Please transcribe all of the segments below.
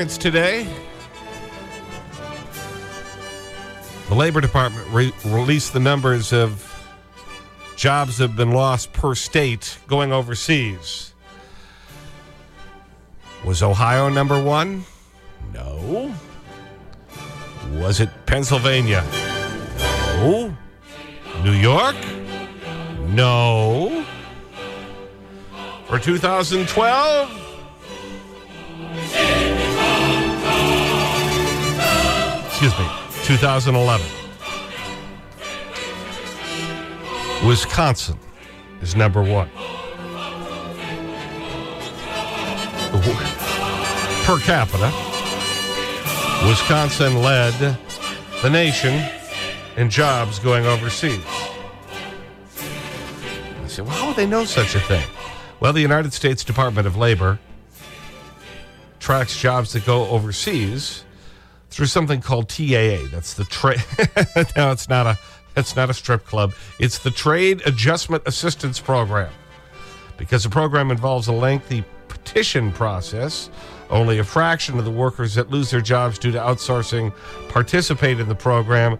occurrence today. The Labor Department re released the numbers of jobs that have been lost per state going overseas. Was Ohio number one? No. Was it Pennsylvania? No. New York? No. For 2012? Excuse me, 2011. Wisconsin is number one. Per capita, Wisconsin led the nation in jobs going overseas. I said, well, how would they know such a thing? Well, the United States Department of Labor tracks jobs that go overseas through something called TAA. That's the trade. no, it's not a. It's not a strip club. It's the Trade Adjustment Assistance Program. Because the program involves a lengthy petition process, only a fraction of the workers that lose their jobs due to outsourcing participate in the program.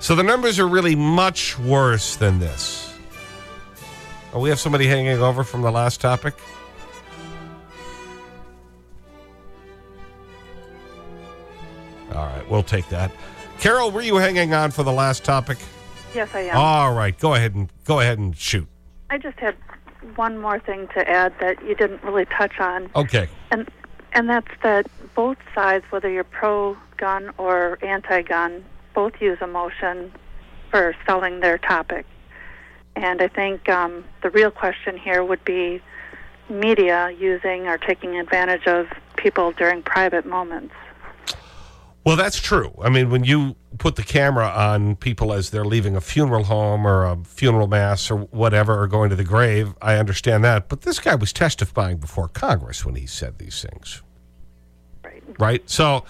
So the numbers are really much worse than this. Oh, we have somebody hanging over from the last topic. All right, we'll take that. Carol, were you hanging on for the last topic? Yes, I am. All right, go ahead and go ahead and shoot. I just had one more thing to add that you didn't really touch on. Okay. And and that's that both sides, whether you're pro gun or anti gun, both use emotion for selling their topic. And I think um, the real question here would be media using or taking advantage of people during private moments. Well, that's true. I mean, when you put the camera on people as they're leaving a funeral home or a funeral mass or whatever, or going to the grave, I understand that. But this guy was testifying before Congress when he said these things. Right. Right? So,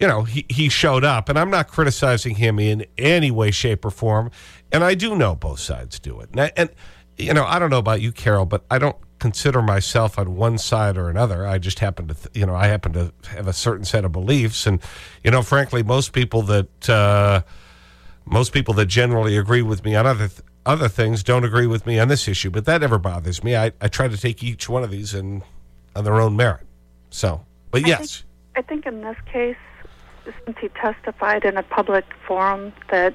you know, he, he showed up, and I'm not criticizing him in any way, shape, or form. And I do know both sides do it. And, I, and you know, I don't know about you, Carol, but I don't consider myself on one side or another. I just happen to, you know, I happen to have a certain set of beliefs. And, you know, frankly, most people that, uh, most people that generally agree with me on other, th other things don't agree with me on this issue. But that never bothers me. I, I try to take each one of these in, on their own merit. So, but I yes. Think, I think in this case, since he testified in a public forum, that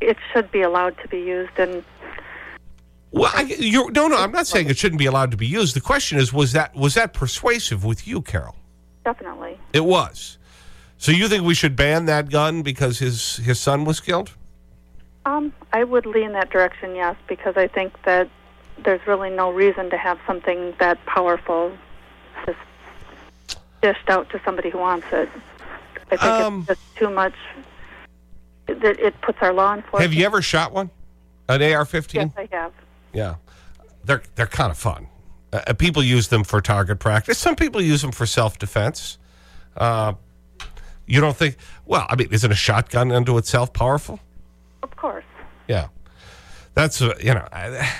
it should be allowed to be used in Well, I, you're, no, no, I'm not saying it shouldn't be allowed to be used. The question is, was that, was that persuasive with you, Carol? Definitely. It was. So you think we should ban that gun because his, his son was killed? Um, I would lean that direction, yes, because I think that there's really no reason to have something that powerful just dished out to somebody who wants it. I think Um, it's just too much. That it puts our law enforcement. Have you ever shot one? An AR-15? Yes, I have. Yeah. They're, they're kind of fun. Uh, people use them for target practice. Some people use them for self-defense. Uh, you don't think, well, I mean, isn't a shotgun unto itself powerful? Of course. Yeah. That's, uh, you know, I,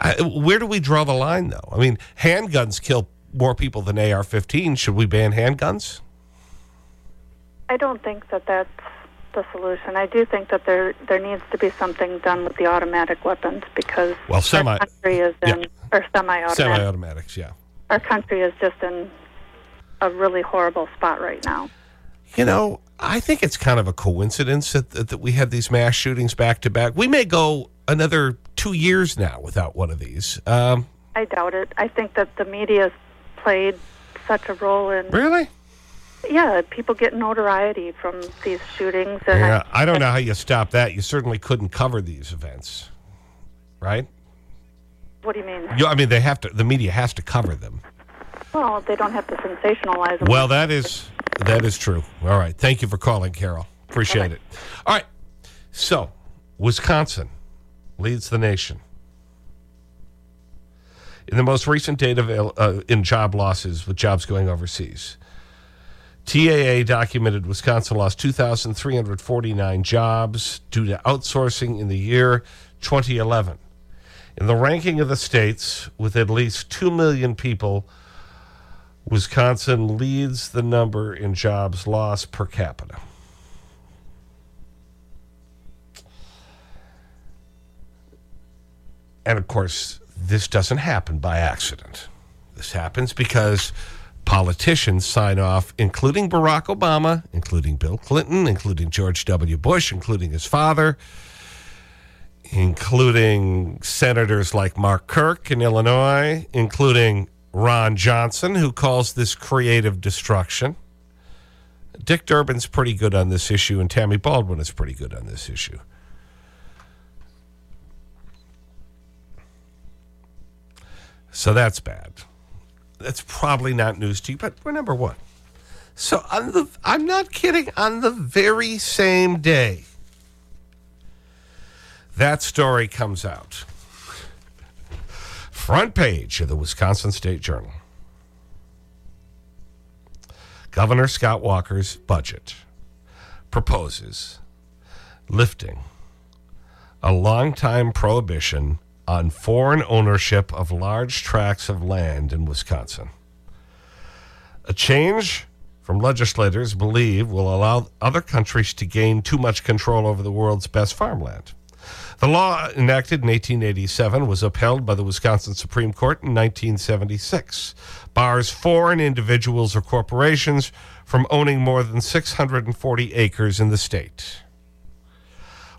I, where do we draw the line, though? I mean, handguns kill more people than AR-15. Should we ban handguns? I don't think that that's the solution. I do think that there there needs to be something done with the automatic weapons because Well, semi- our country is in yeah. or semi-automatic. Semi-automatics, yeah. Our country is just in a really horrible spot right now. You know, I think it's kind of a coincidence that, that, that we had these mass shootings back to back. We may go another two years now without one of these. Um, I doubt it. I think that the media's played such a role in really? Yeah, people get notoriety from these shootings and Yeah, I don't know how you stop that. You certainly couldn't cover these events, right? what do you mean? You, I mean, they have to. The media has to cover them. Well, they don't have to sensationalize them. Well, that is that is true. All right. Thank you for calling, Carol. Appreciate it. All right. So, Wisconsin leads the nation. In the most recent data uh, in job losses with jobs going overseas, TAA documented Wisconsin lost 2,349 jobs due to outsourcing in the year 2011. In the ranking of the states with at least 2 million people Wisconsin leads the number in jobs lost per capita. And of course, this doesn't happen by accident. This happens because politicians sign off, including Barack Obama, including Bill Clinton, including George W. Bush, including his father, including senators like Mark Kirk in Illinois, including Ron Johnson, who calls this creative destruction. Dick Durbin's pretty good on this issue, and Tammy Baldwin is pretty good on this issue. So that's bad. That's probably not news to you, but we're number one. So on the, I'm not kidding, on the very same day that story comes out, front page of the Wisconsin State Journal. Governor Scott Walker's budget proposes lifting a long-time prohibition on foreign ownership of large tracts of land in Wisconsin. A change from legislators believe will allow other countries to gain too much control over the world's best farmland. The law enacted in 1887 was upheld by the Wisconsin Supreme Court in 1976, bars foreign individuals or corporations from owning more than 640 acres in the state.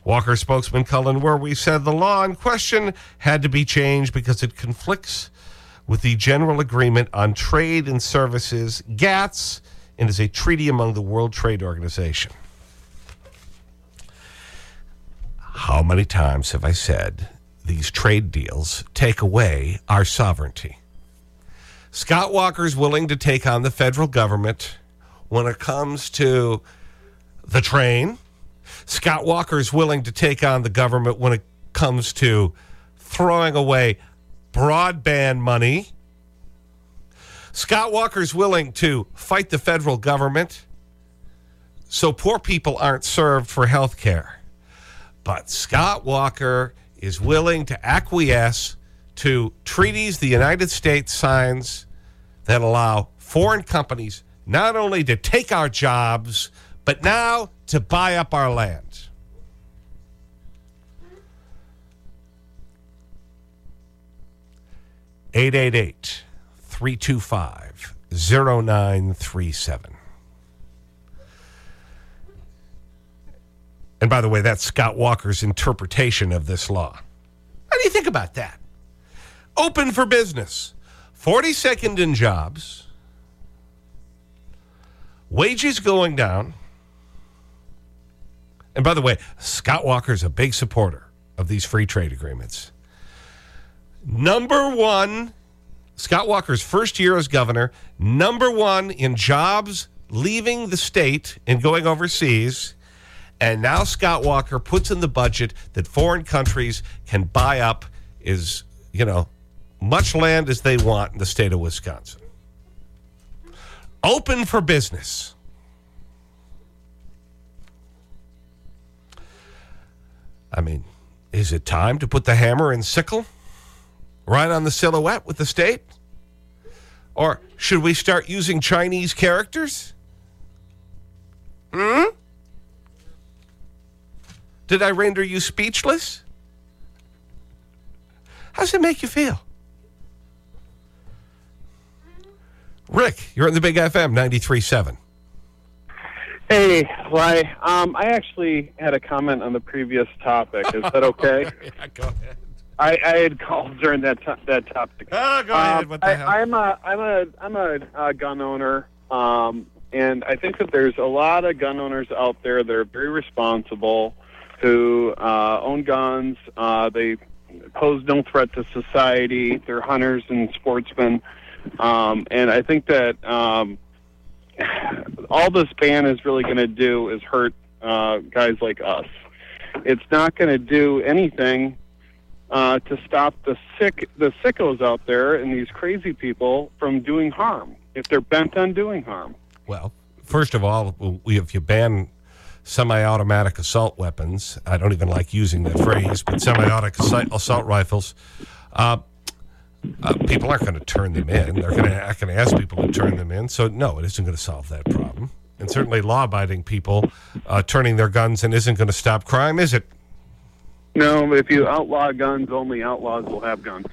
Walker spokesman Cullen Werwie said the law in question had to be changed because it conflicts with the General Agreement on Trade and Services, GATS, and is a treaty among the World Trade Organization. How many times have I said these trade deals take away our sovereignty? Scott Walker's willing to take on the federal government when it comes to the train, Scott Walker is willing to take on the government when it comes to throwing away broadband money. Scott Walker is willing to fight the federal government so poor people aren't served for health care. But Scott Walker is willing to acquiesce to treaties the United States signs that allow foreign companies not only to take our jobs, but now to buy up our land. Eight eight eight three two five zero nine three seven. And by the way, that's Scott Walker's interpretation of this law. How do you think about that? Open for business. 42nd in jobs. Wages going down. And by the way, Scott Walker is a big supporter of these free trade agreements. Number one, Scott Walker's first year as governor, number one in jobs leaving the state and going overseas. And now Scott Walker puts in the budget that foreign countries can buy up is, you know, much land as they want in the state of Wisconsin. Open for business. Mean, is it time to put the hammer and sickle right on the silhouette with the state? Or should we start using Chinese characters? Hmm? Did I render you speechless? How does it make you feel? Rick, you're on the Big FM 93.7. Hey, Ly. Um, I actually had a comment on the previous topic. Is that okay? yeah, go ahead. I, I had called during that to that topic. Oh, go ahead. Um, What the I, hell? I'm a I'm a I'm a, uh gun owner, um, and I think that there's a lot of gun owners out there that are very responsible, who uh, own guns. Uh, they pose no threat to society. They're hunters and sportsmen, um, and I think that um, all this ban is really going to do is hurt uh, guys like us. It's not going to do anything uh, to stop the sick, the sickos out there and these crazy people from doing harm if they're bent on doing harm. Well, first of all, we, if you ban semi-automatic assault weapons, I don't even like using that phrase, but semi-automatic assault rifles, uh, Uh, people aren't going to turn them in. They're going to not going to ask people to turn them in. So, no, it isn't going to solve that problem. And certainly law abiding people uh, turning their guns in isn't going to stop crime, is it? No, if you outlaw guns, only outlaws will have guns.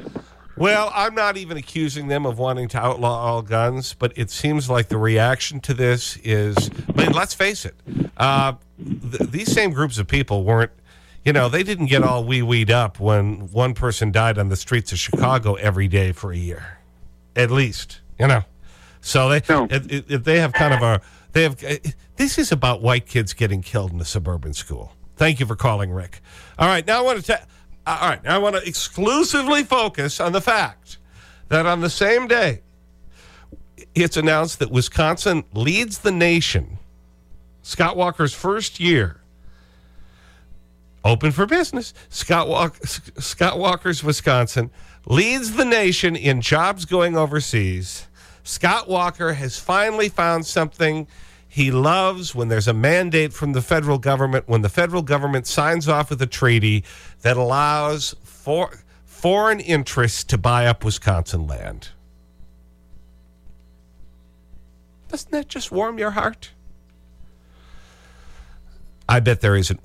Well, I'm not even accusing them of wanting to outlaw all guns, but it seems like the reaction to this is, I mean, let's face it, uh, th these same groups of people weren't, you know, they didn't get all wee weed up when one person died on the streets of Chicago every day for a year, at least, you know. So they, No. if, if they have kind of a, they have, uh, this is about white kids getting killed in a suburban school. Thank you for calling, Rick. All right, now I want to uh, all right, now I want to exclusively focus on the fact that on the same day, it's announced that Wisconsin leads the nation. Scott Walker's first year open for business. Scott, Walk, Scott Walker's Wisconsin leads the nation in jobs going overseas. Scott Walker has finally found something he loves when there's a mandate from the federal government, when the federal government signs off with a treaty that allows for, foreign interests to buy up Wisconsin land. Doesn't that just warm your heart? I bet there isn't,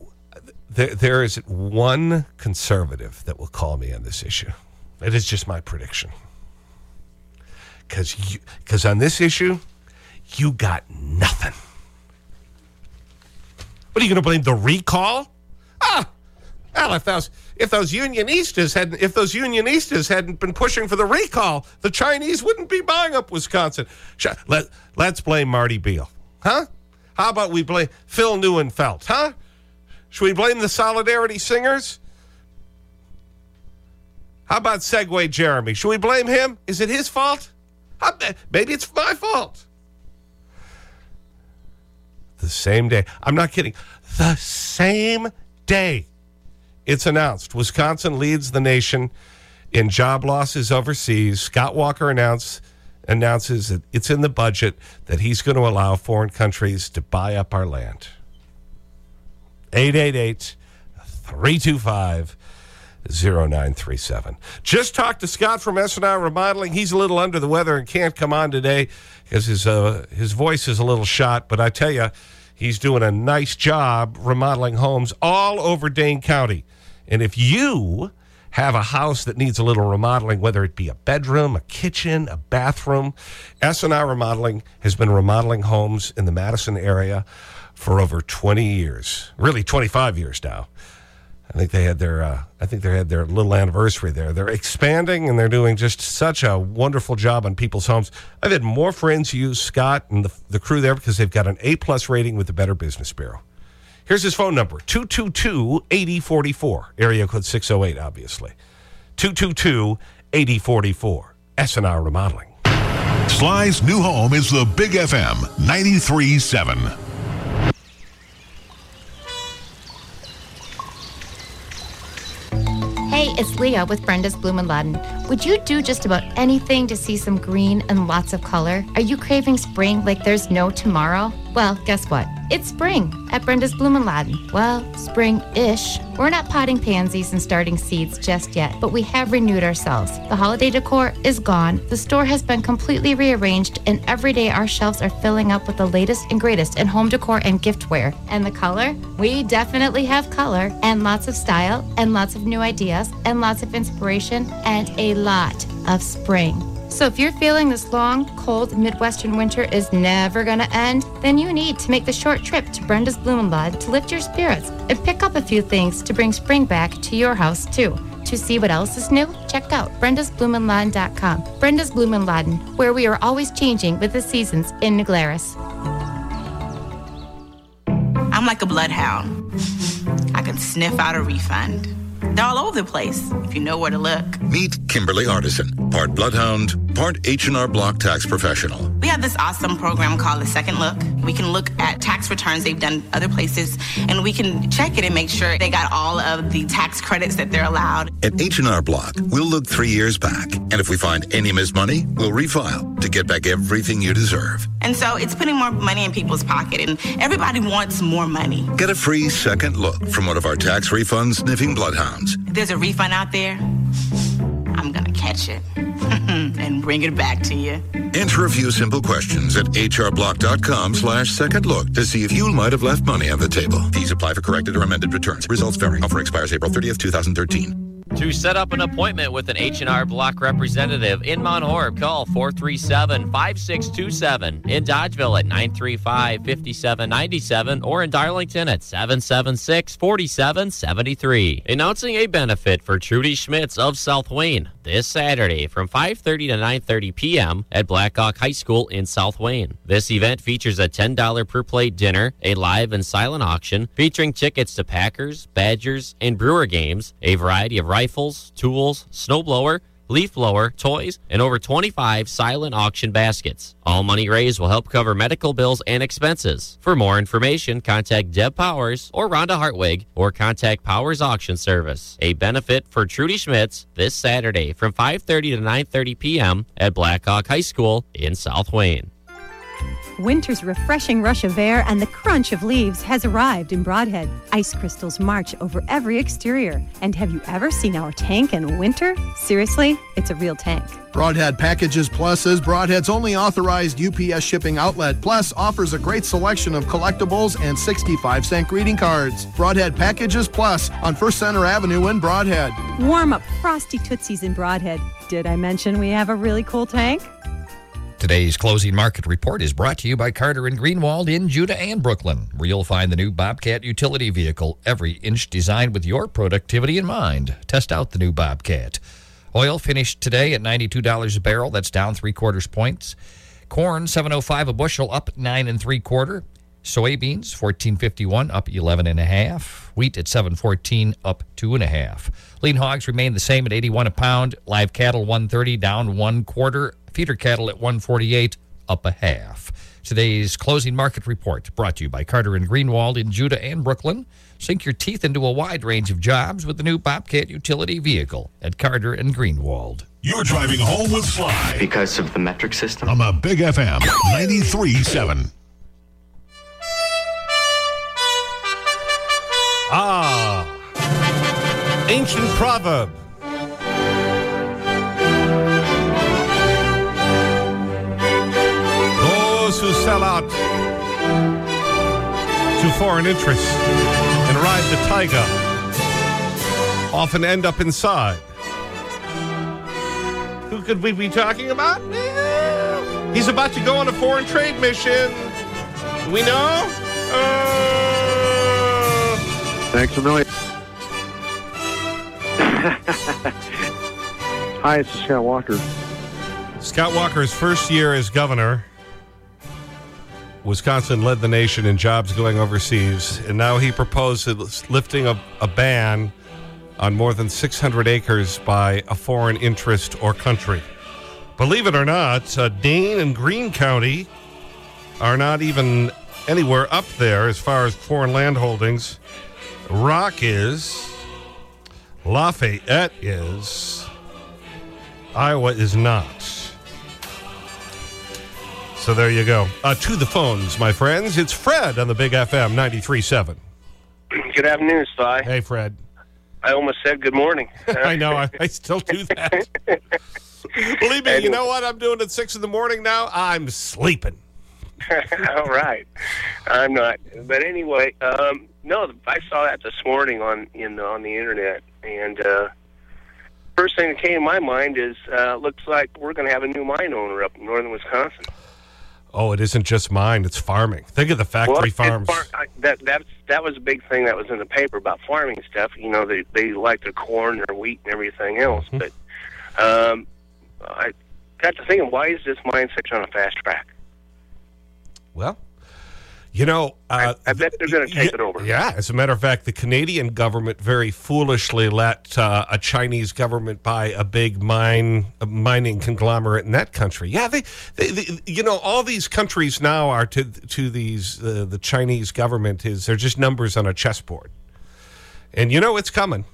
there, there isn't one conservative that will call me on this issue. It is just my prediction. Because on this issue, you got nothing. What are you going to blame the recall? Ah, well, if those, if those unionistas hadn't, if those unionistas hadn't been pushing for the recall, the Chinese wouldn't be buying up Wisconsin. Let, let's blame Marty Beil. Huh? How about we blame Phil Neuenfeldt? Huh? Should we blame the Solidarity Singers? How about Segway Jeremy? Should we blame him? Is it his fault? Maybe it's my fault. The same day. I'm not kidding. The same day it's announced Wisconsin leads the nation in job losses overseas. Scott Walker announced, announces that it's in the budget that he's going to allow foreign countries to buy up our land. 888 325 0937. Just talked to Scott from S&I Remodeling. He's a little under the weather and can't come on today because his, uh, his voice is a little shot. But I tell you, he's doing a nice job remodeling homes all over Dane County. And if you have a house that needs a little remodeling, whether it be a bedroom, a kitchen, a bathroom, S&I Remodeling has been remodeling homes in the Madison area for over 20 years, really 25 years now. I think they had their, uh, I think they had their little anniversary there. They're expanding and they're doing just such a wonderful job on people's homes. I've had more friends use Scott and the, the crew there because they've got an A plus rating with the Better Business Bureau. Here's his phone number 222 8044, area code 608, obviously. 222 8044, SNR Remodeling. Sly's new home is the Big FM 93.7. it's Leah with Brenda's Blumenladen. Would you do just about anything to see some green and lots of color? Are you craving spring like there's no tomorrow? Well, guess what? It's spring at Brenda's Blumenladen. Well, spring-ish. We're not potting pansies and starting seeds just yet, but we have renewed ourselves. The holiday decor is gone. The store has been completely rearranged, and every day our shelves are filling up with the latest and greatest in home decor and giftware. And the color? We definitely have color and lots of style and lots of new ideas and lots of inspiration and a lot of spring. So if you're feeling this long, cold Midwestern winter is never going to end, then you need to make the short trip to Brenda's Blumenladen to lift your spirits and pick up a few things to bring spring back to your house too. To see what else is new, check out brendasblumenladen.com. Brenda's Blumenladen, where we are always changing with the seasons in New. I'm like a bloodhound. I can sniff out a refund. They're all over the place if you know where to look. Meet Kimberly Artisan, part bloodhound, part H&R Block tax professional. We have this awesome program called the Second Look. We can look at tax returns they've done other places, and we can check it and make sure they got all of the tax credits that they're allowed. At H&R Block, we'll look three years back, and if we find any missed money, we'll refile to get back everything you deserve. And so it's putting more money in people's pocket, and everybody wants more money. Get a free second look from one of our tax refund sniffing bloodhounds. If there's a refund out there, I'm gonna catch it. Hmm, and bring it back to you. Enter a few simple questions at hrblock.com slash second look to see if you might have left money on the table. Fees apply for corrected or amended returns. Results vary. Offer expires April 30th, 2013. To set up an appointment with an H&R Block representative in Mount Horeb, call 437-5627. In Dodgeville at 935-5797 or in Darlington at 776-4773. Announcing a benefit for Trudy Schmitz of South Wayne this Saturday from 5.30 to 9.30 p.m. at Blackhawk High School in South Wayne. This event features a $10 per plate dinner, a live and silent auction featuring tickets to Packers, Badgers, and Brewer games, a variety of rifles, tools, snowblower, leaf blower, toys, and over 25 silent auction baskets. All money raised will help cover medical bills and expenses. For more information, contact Deb Powers or Rhonda Hartwig or contact Powers Auction Service. A benefit for Trudy Schmitz this Saturday from 5:30 to 9:30 p.m. at Blackhawk High School in South Wayne. Winter's refreshing rush of air and the crunch of leaves has arrived in Brodhead. Ice crystals march over every exterior. And have you ever seen our tank in winter? Seriously, it's a real tank. Brodhead Packages Plus is Brodhead's only authorized UPS shipping outlet. Plus offers a great selection of collectibles and 65 cent greeting cards. Brodhead Packages Plus on First Center Avenue in Brodhead. Warm up frosty tootsies in Brodhead. Did I mention we have a really cool tank? Today's closing market report is brought to you by Carter and Gruenewald in Juda and Brooklyn, where you'll find the new Bobcat utility vehicle, every inch designed with your productivity in mind. Test out the new Bobcat. Oil finished today at $92 a barrel. That's down three quarters points. Corn 705 a bushel, up nine and three quarter. Soybeans 1451 up 11 and a half. Wheat at 714 up two and a half. Lean hogs remain the same at 81 a pound. Live cattle 130 down one quarter. Feeder cattle at 148 up a half. Today's closing market report brought to you by Carter and Gruenewald in Juda and Brooklyn. Sink your teeth into a wide range of jobs with the new Bobcat utility vehicle at Carter and Gruenewald. You're driving home with Sly because of the metric system. I'm on the Big FM 93.7. Ah, ancient proverb. Those who sell out to foreign interests and ride the tiger often end up inside. Who could we be talking about? He's about to go on a foreign trade mission. Do we know? Uh, Thanks a million. Hi, it's Scott Walker. Scott Walker's first year as governor, Wisconsin led the nation in jobs going overseas, and now he proposes lifting a, a ban on more than 600 acres by a foreign interest or country. Believe it or not, uh, Dane and Greene County are not even anywhere up there as far as foreign land holdings. Rock is, Lafayette is, Iowa is not. So there you go. Uh, to the phones, my friends. It's Fred on the Big FM 93.7. Good afternoon, Sly. Hey, Fred. I almost said good morning. I know. I, I still do that. Believe me, you know what I'm doing at 6 in the morning now? I'm sleeping. All right. I'm not. But anyway, um, no, I saw that this morning on in on the internet, and uh, first thing that came to my mind is uh, looks like we're going to have a new mine owner up in northern Wisconsin. Oh, it isn't just mine. It's farming. Think of the factory Well, farms. far- I, that that that was a big thing that was in the paper about farming stuff. You know, they they like their corn, their wheat, and everything else. Mm-hmm. But um, I got to thinking, why is this mine such on a fast track? Well, you know, uh, I bet they're going to take yeah, it over. Yeah, as a matter of fact, the Canadian government very foolishly let uh, a Chinese government buy a big mine, a mining conglomerate in that country. Yeah, they, they, they you know, all these countries now are to to these uh, the Chinese government is they're just numbers on a chessboard, and you know it's coming.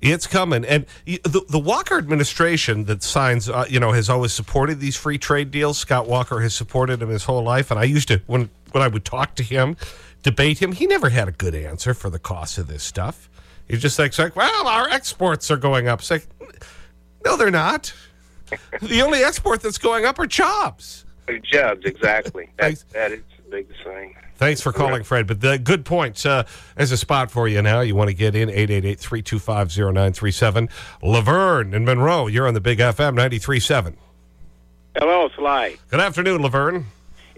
It's coming. And the, the Walker administration that signs, uh, you know, has always supported these free trade deals. Scott Walker has supported them his whole life. And I used to, when, when I would talk to him, debate him, he never had a good answer for the cost of this stuff. He's just like, like well, our exports are going up. It's like, no, they're not. the only export that's going up are jobs. Jobs, exactly. That, that is the biggest thing. Thanks for calling, Fred. But the good points. Uh, as a spot for you now, you want to get in 888-325-0937. Laverne in Monroe, you're on the Big FM 93.7. Hello, Sly. Good afternoon, Laverne.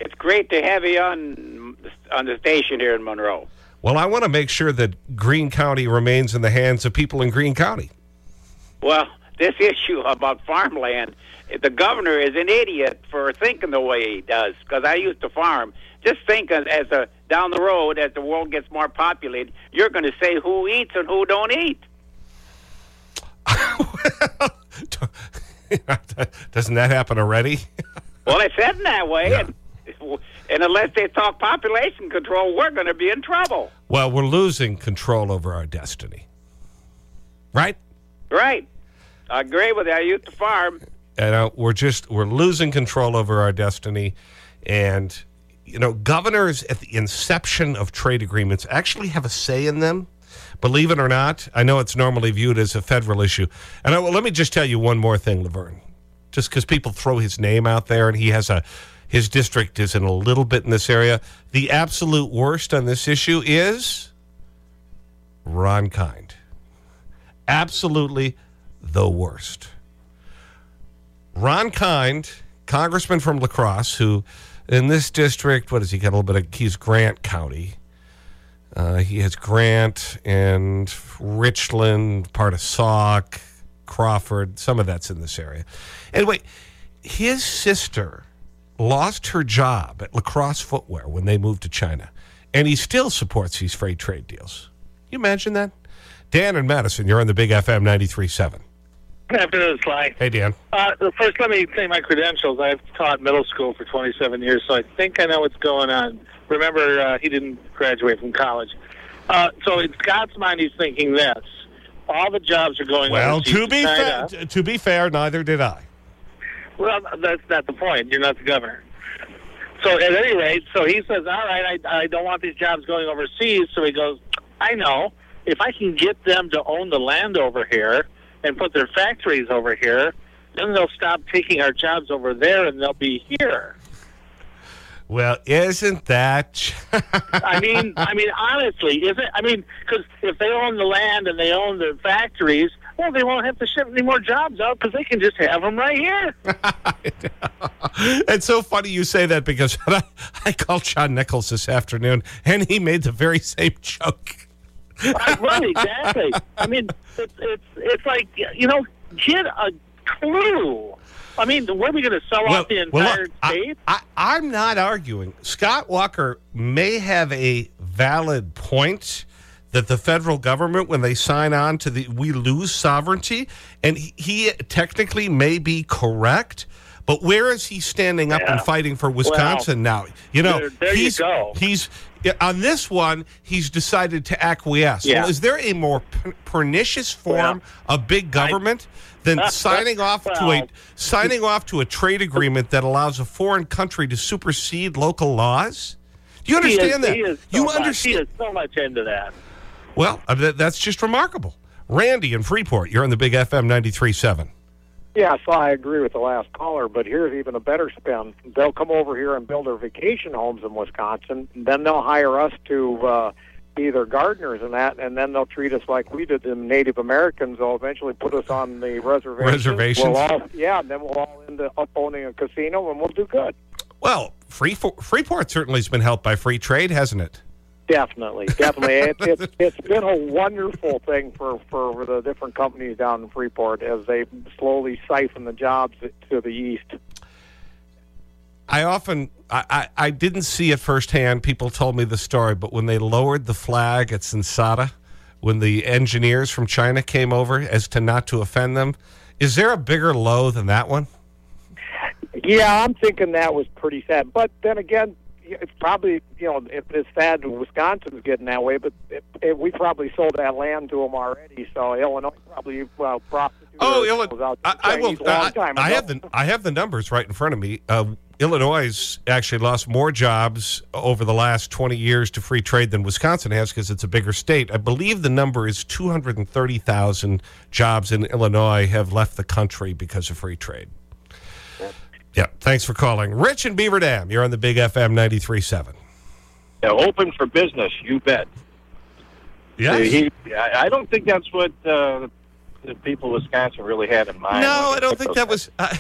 It's great to have you on, on the station here in Monroe. Well, I want to make sure that Greene County remains in the hands of people in Greene County. Well, this issue about farmland, the governor is an idiot for thinking the way he does. Because I used to farm. Just think as, a down the road, as the world gets more populated, you're going to say who eats and who don't eat. Doesn't that happen already? well, it's heading that way. Yeah. And, and unless they talk population control, we're going to be in trouble. Well, we're losing control over our destiny. Right? Right. I agree with you. I used to farm. And uh, we're just, we're losing control over our destiny. And, you know, governors at the inception of trade agreements actually have a say in them. Believe it or not, I know it's normally viewed as a federal issue. And I, well, let me just tell you one more thing, Laverne. Just because people throw his name out there and he has a, his district is in a little bit in this area. The absolute worst on this issue is Ron Kind. Absolutely the worst. Ron Kind, congressman from La Crosse, who in this district, what does he got? A little bit of, he's Grant County. Uh, he has Grant and Richland, part of Sauk, Crawford. Some of that's in this area. Anyway, his sister lost her job at LaCrosse Footwear when they moved to China, and he still supports these free trade deals. Can you imagine that? Dan and Madison, you're on the Big FM 93.7. Good afternoon, Sly. Hey, Dan. Uh, first, let me say my credentials. I've taught middle school for 27 years, so I think I know what's going on. Remember, uh, he didn't graduate from college. Uh, so in Scott's mind, he's thinking this. All the jobs are going Well, to be, China. fair, to be fair, neither did I. Well, that's not the point. You're not the governor. So at any rate, so he says, all right, I, I don't want these jobs going overseas. So he goes, I know. If I can get them to own the land over here and put their factories over here, then they'll stop taking our jobs over there and they'll be here. Well, isn't that... I mean, I mean, honestly, is it? I mean, because if they own the land and they own the factories, well, they won't have to ship any more jobs out because they can just have them right here. it's so funny you say that because I, I called John Nichols this afternoon, and he made the very same joke. right, exactly. I mean, it's, it's it's like you know, get a clue. I mean, what are we going to sell Well- off the well, entire look, I- state? I, I'm not arguing. Scott Walker may have a valid point that the federal government, when they sign on to the, we lose sovereignty, and he, he technically may be correct. But where is he standing up and fighting for Wisconsin now? You know, there- there you he's, go. he's on this one, he's decided to acquiesce. Yeah. Well, is there a more pernicious form of big government than signing off to a signing off to a trade agreement that allows a foreign country to supersede local laws? Do you He is- understand that? He is so you much, understand? He is so much into that. Well, uh, that's just remarkable. Randy in Freeport, you're on the Big FM 93.7. Yeah, so I agree with the last caller, but here's even a better spin. They'll come over here and build their vacation homes in Wisconsin, then they'll hire us to uh, be their gardeners and that, and then they'll treat us like we did the Native Americans. They'll eventually put us on the reservation. Reservations? We'll all, yeah, and then we'll all end up owning a casino, and we'll do good. Well, Freeport, Freeport certainly has been helped by free trade, hasn't it? Definitely, definitely. it, it's it's been a wonderful thing for for the different companies down in Freeport as they slowly siphon the jobs to the east. I often, I, I, I didn't see it firsthand. People told me the story, but when they lowered the flag at Sensata, when the engineers from China came over as to not to offend them, is there a bigger low than that one? Yeah, I'm thinking that was pretty sad. But then again, it's probably you know it, it's sad Wisconsin's getting that way, but it, it, we probably sold that land to them already. So Illinois probably well prostituted Oh, Illinois. I, I will. long I, I have the I have the numbers right in front of me. Uh, Illinois actually lost more jobs over the last 20 years to free trade than Wisconsin has because it's a bigger state. I believe the number is 230,000 jobs in Illinois have left the country because of free trade. Yeah, thanks for calling. Rich in Beaver Dam, you're on the Big FM 93.7. Yeah, open for business, you bet. Yes. He, I I don't think that's what uh, the people of Wisconsin really had in mind. No, I don't think that was. I,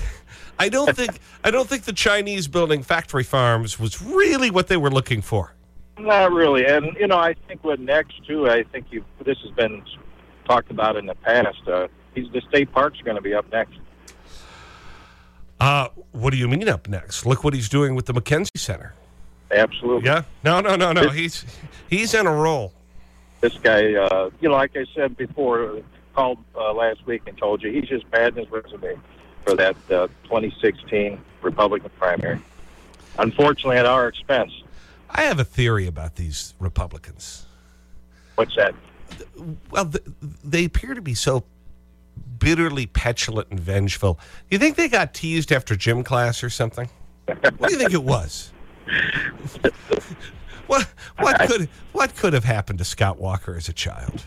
I don't think. I don't think the Chinese building factory farms was really what they were looking for. Not really, and you know, I think what next too. I think you. This has been talked about in the past. Uh, these the state parks are going to be up next. Uh, what do you mean up next? Look what he's doing with the MacKenzie Center. Absolutely. Yeah. No, no, no, no. He's he's in a roll. This guy, uh, you know, like I said before, called uh, last week and told you he's just bad in his resume for that uh, 2016 Republican primary. Unfortunately, at our expense. I have a theory about these Republicans. What's that? Well, they appear to be so bitterly petulant and vengeful. You think they got teased after gym class or something? What do you think it was? what what could what could have happened to Scott Walker as a child?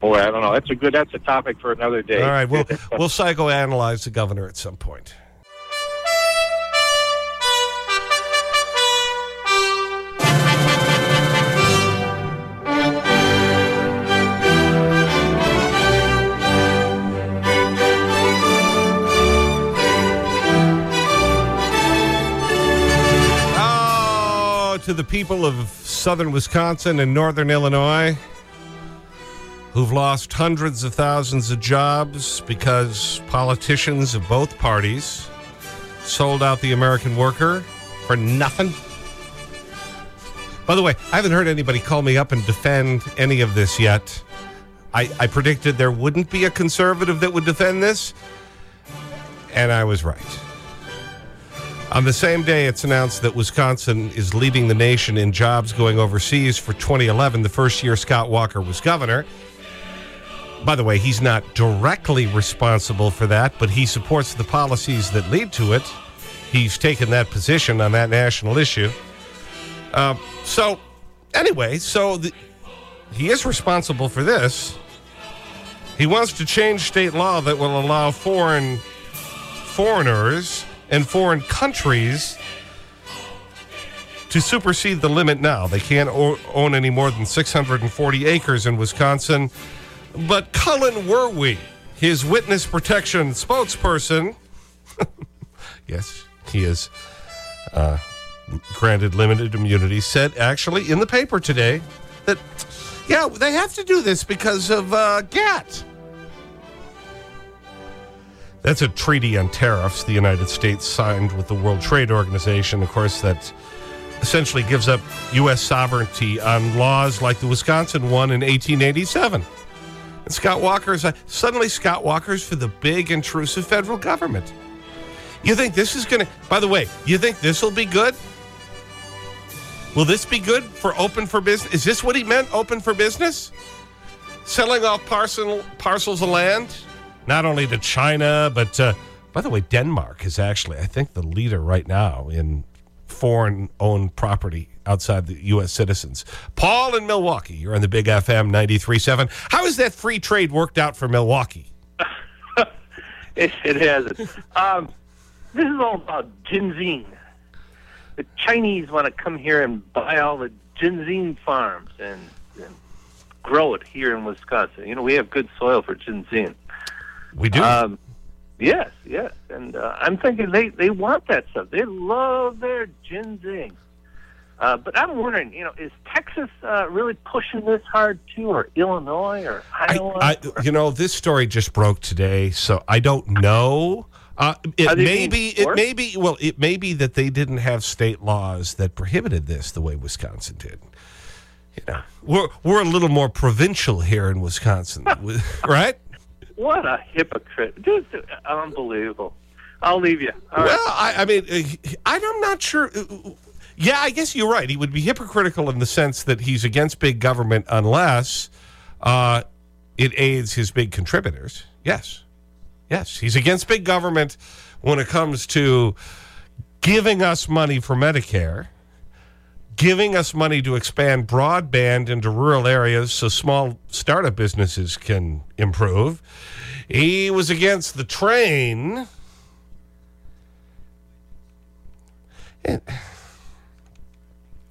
Boy, I don't know. That's a good. That's a topic for another day. All right, we'll we'll psychoanalyze the governor at some point. To the people of southern Wisconsin and northern Illinois who've lost hundreds of thousands of jobs because politicians of both parties sold out the American worker for nothing. By the way, I haven't heard anybody call me up and defend any of this yet. I, I predicted there wouldn't be a conservative that would defend this, and I was right. On the same day, it's announced that Wisconsin is leading the nation in jobs going overseas for 2011, the first year Scott Walker was governor. By the way, he's not directly responsible for that, but he supports the policies that lead to it. He's taken that position on that national issue. Uh, so, anyway, so the, he is responsible for this. He wants to change state law that will allow foreign foreigners and foreign countries to supersede the limit now. They can't own any more than 640 acres in Wisconsin. But Cullen Werwie, his witness protection spokesperson, yes, he is uh, granted limited immunity, said actually in the paper today that, yeah, they have to do this because of uh, GATT. That's a treaty on tariffs the United States signed with the World Trade Organization. Of course, that essentially gives up U.S. sovereignty on laws like the Wisconsin one in 1887. And Scott Walker's, uh, suddenly Scott Walker's for the big intrusive federal government. You think this is going to, by the way, you think this will be good? Will this be good for open for business? Is this what he meant, open for business? Selling off parcel, parcels of land, not only to China, but uh, by the way, Denmark is actually, I think, the leader right now in foreign owned property outside the U.S. citizens. Paul in Milwaukee, you're on the Big FM 93.7. How has that free trade worked out for Milwaukee? It, hasn't. um, this is all about ginseng. The Chinese want to come here and buy all the ginseng farms and, and grow it here in Wisconsin. You know, we have good soil for ginseng. We do. Um, yes, yes. And uh, I'm thinking they, they want that stuff. They love their ginseng. Uh, but I'm wondering, you know, is Texas uh, really pushing this hard too, or Illinois, or Iowa? I, you know, this story just broke today, so I don't know. Uh, it may be, it may be, well, it may be that they didn't have state laws that prohibited this the way Wisconsin did. You know, we're, we're a little more provincial here in Wisconsin, right? What a hypocrite! Just unbelievable. I'll leave you. All well, right. I, I mean, uh, I'm not sure. uh, Yeah, I guess you're right. He would be hypocritical in the sense that he's against big government unless uh, it aids his big contributors. Yes. Yes. He's against big government when it comes to giving us money for Medicare, giving us money to expand broadband into rural areas so small startup businesses can improve. He was against the train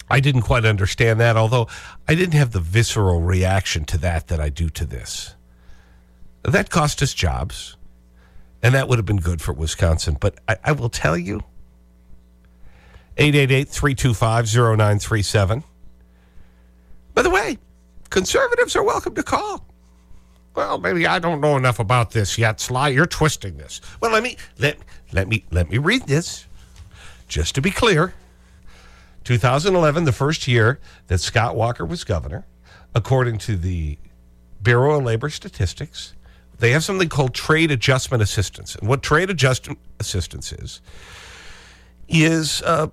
I didn't quite understand that, although I didn't have the visceral reaction to that that I do to this. That cost us jobs, and that would have been good for Wisconsin. But I, I will tell you 888 325 0937. By the way, conservatives are welcome to call. Well, maybe I don't know enough about this yet, Sly. You're twisting this. Well, let me, let, let me, let me read this. Just to be clear, 2011, the first year that Scott Walker was governor, according to the Bureau of Labor Statistics, they have something called trade adjustment assistance. And what trade adjustment assistance is, is uh,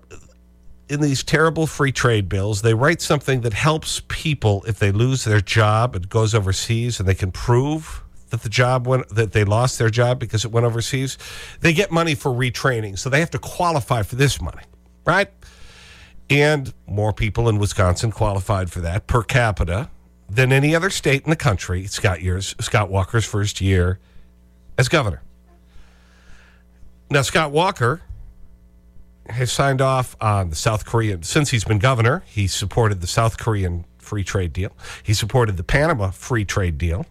in these terrible free trade bills, they write something that helps people if they lose their job and goes overseas and they can prove that the job went, that they lost their job because it went overseas. They get money for retraining. So they have to qualify for this money, right? And more people in Wisconsin qualified for that per capita than any other state in the country. Scott, years, Scott Walker's first year as governor. Now, Scott Walker has signed off on the South Korean, since he's been governor, he supported the South Korean free trade deal. He supported the Panama free trade deal.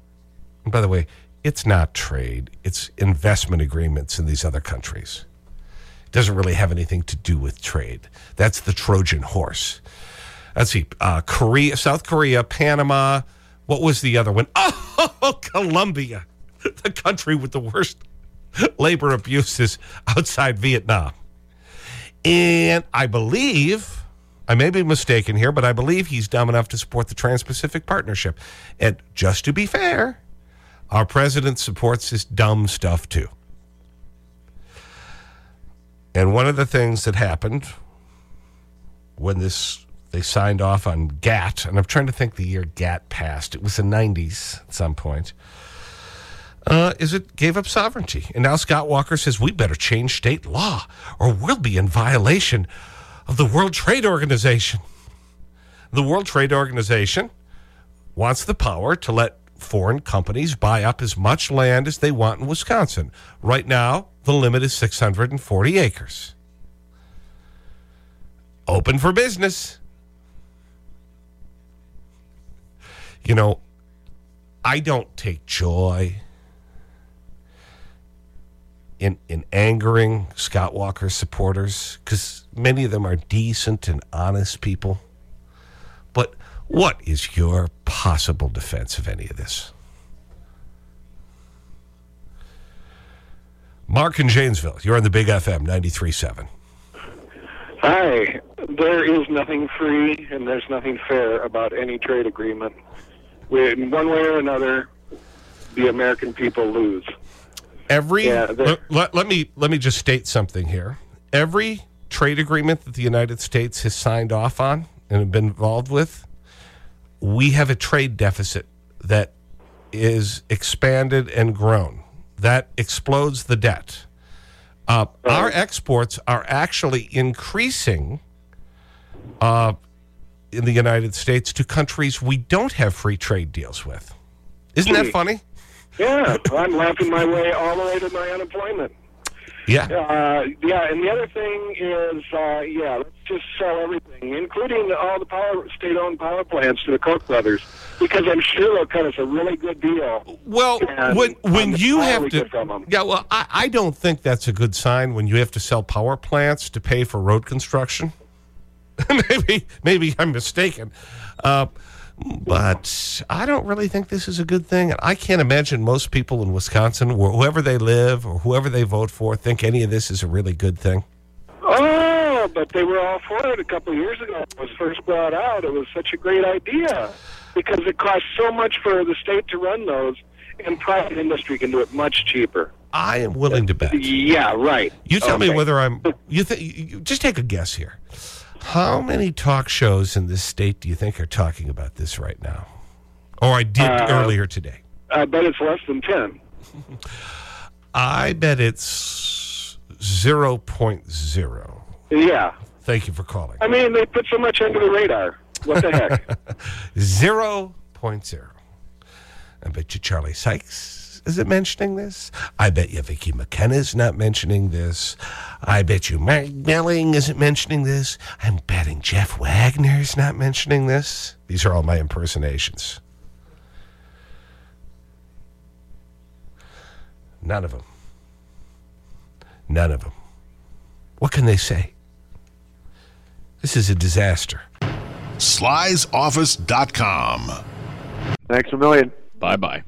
And by the way, it's not trade, it's investment agreements in these other countries. It doesn't really have anything to do with trade. That's the Trojan horse. Let's see, uh, Korea, South Korea, Panama. What was the other one? Oh, Colombia, the country with the worst labor abuses outside Vietnam. And I believe, I may be mistaken here, but I believe he's dumb enough to support the Trans Pacific Partnership. And just to be fair, our president supports this dumb stuff too. And one of the things that happened when this they signed off on GATT, and I'm trying to think the year GATT passed. It was the 90s at some point. Uh, is it gave up sovereignty. And now Scott Walker says we better change state law or we'll be in violation of the World Trade Organization. The World Trade Organization wants the power to let foreign companies buy up as much land as they want in Wisconsin. Right now, the limit is 640 acres. Open for business. You know, I don't take joy in, in angering Scott Walker's supporters because many of them are decent and honest people. But what is your possible defense of any of this? Mark in Janesville, you're on the Big FM 93.7. Hi. There is nothing free and there's nothing fair about any trade agreement. In one way or another, the American people lose. Every, Yeah, let, me, let me just state something here. Every trade agreement that the United States has signed off on and have been involved with, we have a trade deficit that is expanded and grown. That explodes the debt. Uh, our exports are actually increasing uh, in the United States to countries we don't have free trade deals with. Isn't that funny? Yeah, I'm laughing my way all the way to my unemployment. Yeah. Uh, yeah, and the other thing is, uh, yeah, let's just sell everything, including all the power state-owned power plants to the Koch brothers, because I'm sure they'll cut us a really good deal. Well, And when, when I'm you have to. get from 'em. Yeah, well, I, I don't think that's a good sign when you have to sell power plants to pay for road construction. maybe, maybe I'm mistaken. Uh, but I don't really think this is a good thing. I can't imagine most people in Wisconsin, or whoever they live or whoever they vote for, think any of this is a really good thing. Oh, but they were all for it a couple of years ago. When it was first brought out. It was such a great idea because it costs so much for the state to run those, and private industry can do it much cheaper. I am willing to bet. Yeah, right. You tell me whether I'm. You think? you- Just take a guess here. How many talk shows in this state do you think are talking about this right now? Or I did Uh, earlier today. I bet it's less than ten. I bet it's 0.0. Yeah. Thank you for calling. I mean, they put so much under the radar. What the heck? 0.0. I bet you Charlie Sykes isn't mentioning this. I bet you Vicki McKenna's not mentioning this. I bet you Mark Belling isn't mentioning this. I'm betting Jeff Wagner's not mentioning this. These are all my impersonations. None of them. None of them. What can they say? This is a disaster. Sly'sOffice.com. Thanks a million. Bye bye.